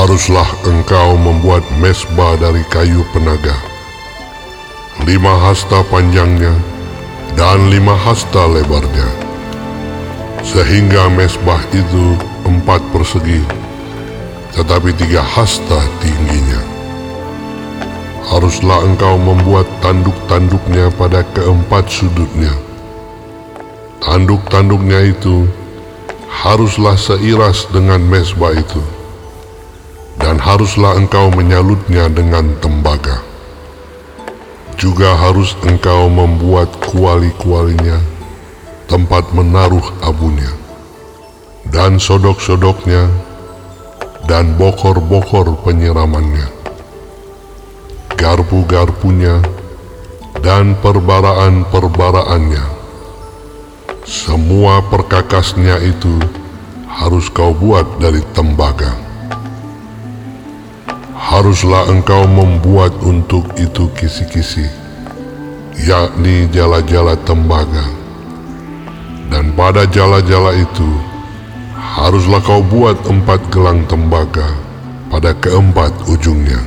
Haruslah engkau membuat mesbah dari kayu penaga, lima hasta panjangnya dan lima hasta lebarnya, sehingga mesbah itu empat persegi, tetapi tiga hasta tingginya. Haruslah engkau membuat tanduk-tanduknya pada keempat sudutnya. Tanduk-tanduknya itu haruslah seiras dengan mesbah itu, dan haruslah engkau menyalutnya dengan tembaga. Juga harus engkau membuat kuali-kualinya, tempat menaruh abunya, dan sodok-sodoknya, dan bokor-bokor penyiramannya garpu-garpunya, dan perbaraan-perbaraannya. Semua perkakasnya itu harus kau buat dari tembaga. Haruslah engkau membuat untuk itu kisi-kisi, yakni jala-jala tembaga. Dan pada jala-jala itu, haruslah kau buat empat gelang tembaga pada keempat ujungnya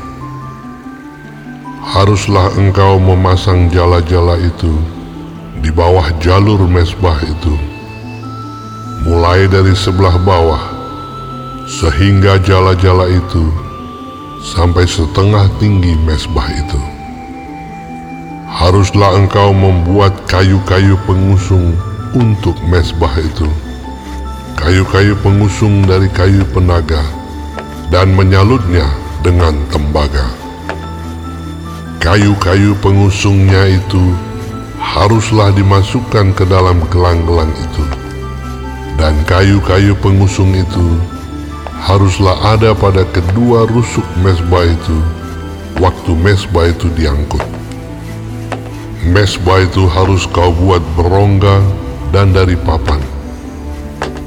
haruslah engkau memasang jala-jala itu di bawah jalur mesbah itu, mulai dari sebelah bawah, sehingga jala-jala itu sampai setengah tinggi mesbah itu. Haruslah engkau membuat kayu-kayu pengusung untuk mesbah itu, kayu-kayu pengusung dari kayu penaga, dan menyalutnya dengan tembaga kayu-kayu pengusungnya itu haruslah dimasukkan ke dalam gelang-gelang itu. Dan kayu-kayu pengusung itu haruslah ada pada kedua rusuk mesbah itu waktu mesbah itu diangkut. Mesbah itu harus kau buat berongga dan dari papan,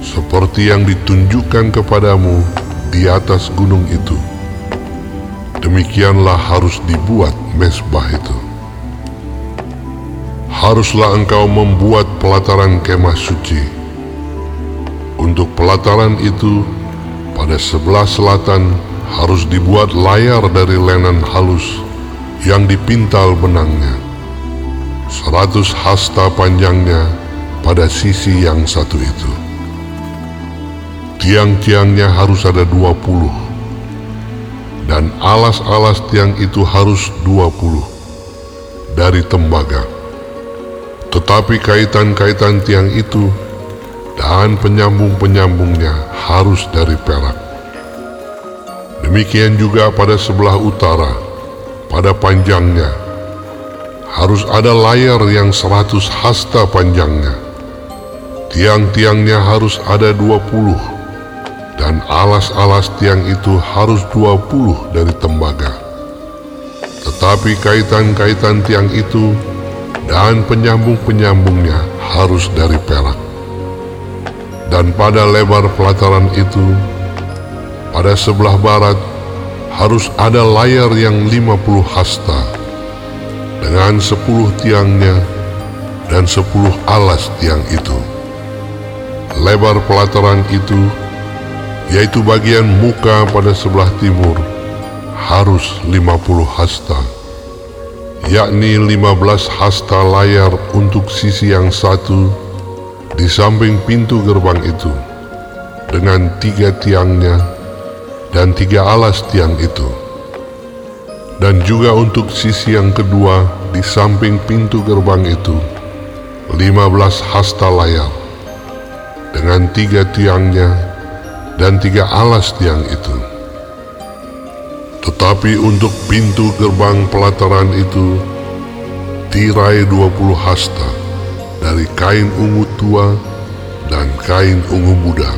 seperti yang ditunjukkan kepadamu di atas gunung itu. Demikianlah harus dibuat mesbah itu. Haruslah engkau membuat pelataran kemah suci. Untuk pelataran itu, pada sebelah selatan harus dibuat layar dari lenan halus yang dipintal benangnya. Seratus hasta panjangnya pada sisi yang satu itu. Tiang-tiangnya harus ada dua puluh dan alas-alas tiang itu harus 20 dari tembaga. Tetapi kaitan-kaitan tiang itu dan penyambung-penyambungnya harus dari perak. Demikian juga pada sebelah utara, pada panjangnya, harus ada layar yang seratus hasta panjangnya. Tiang-tiangnya harus ada dua puluh dan alas-alas tiang itu harus 20 dari tembaga. Tetapi kaitan-kaitan tiang itu dan penyambung-penyambungnya harus dari perak. Dan pada lebar pelataran itu, pada sebelah barat harus ada layar yang 50 hasta dengan 10 tiangnya dan 10 alas tiang itu. Lebar pelataran itu yaitu bagian muka pada sebelah timur, harus 50 hasta, yakni 15 hasta layar untuk sisi yang satu di samping pintu gerbang itu, dengan tiga tiangnya dan tiga alas tiang itu. Dan juga untuk sisi yang kedua di samping pintu gerbang itu, 15 hasta layar, dengan tiga tiangnya dan tiga alas tiang itu. Tetapi untuk pintu gerbang pelataran itu, tirai dua puluh hasta dari kain ungu tua dan kain ungu muda,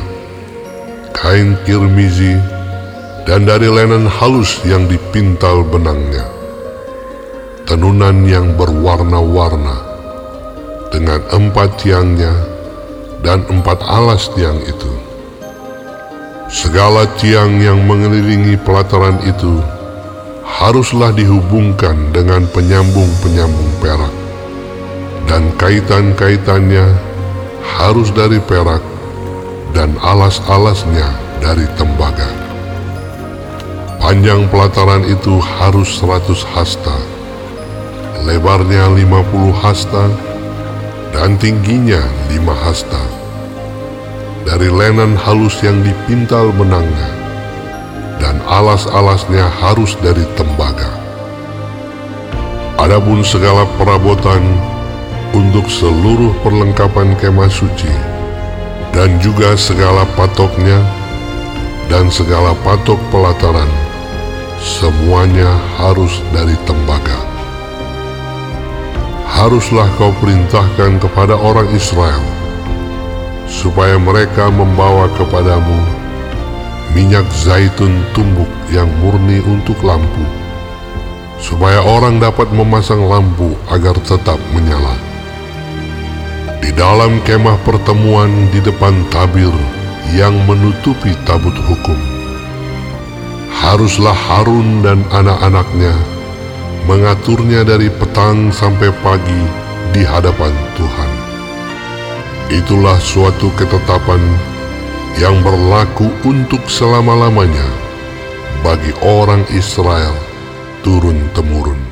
kain kirmizi, dan dari lenen halus yang dipintal benangnya. Tenunan yang berwarna-warna dengan empat tiangnya dan empat alas tiang itu Segala tiang yang mengelilingi pelataran itu haruslah dihubungkan dengan penyambung-penyambung perak, dan kaitan-kaitannya harus dari perak, dan alas-alasnya dari tembaga. Panjang pelataran itu harus 100 hasta, lebarnya 50 hasta, dan tingginya 5 hasta. Dari lenan halus yang dipintal benangnya, dan alas-alasnya harus dari tembaga. Adapun segala perabotan untuk seluruh perlengkapan kemah suci, dan juga segala patoknya, dan segala patok pelataran, semuanya harus dari tembaga. Haruslah kau perintahkan kepada orang Israel, supaya mereka membawa kepadamu minyak zaitun tumbuk yang murni untuk lampu, supaya orang dapat memasang lampu agar tetap menyala. Di dalam kemah pertemuan di depan tabir yang menutupi tabut hukum haruslah Harun dan anak-anaknya mengaturnya dari petang sampai pagi di hadapan Tuhan. Itulah suatu ketetapan yang berlaku untuk selama-lamanya bagi orang Israel turun-temurun.